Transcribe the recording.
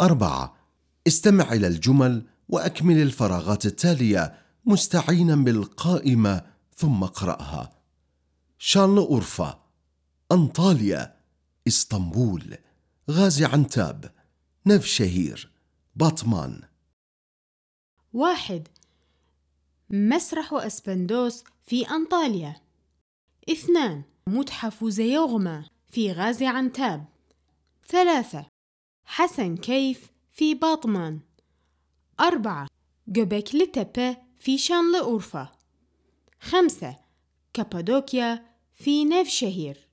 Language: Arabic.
أربعة. استمع إلى الجمل وأكمل الفراغات التالية مستعينا بالقائمة ثم اقرأها. شارل أورفا أنطاليا إسطنبول غازي عنتاب نفشهير باطمان واحد. مسرح أسبندوس في أنطاليا. اثنان. متحف زيوغما في غازي عنتاب. ثلاثة. حسن كيف في باطمان أربعة جوبيكلي تابي في شانلي أورفا خمسة كابادوكيا في نيفشهير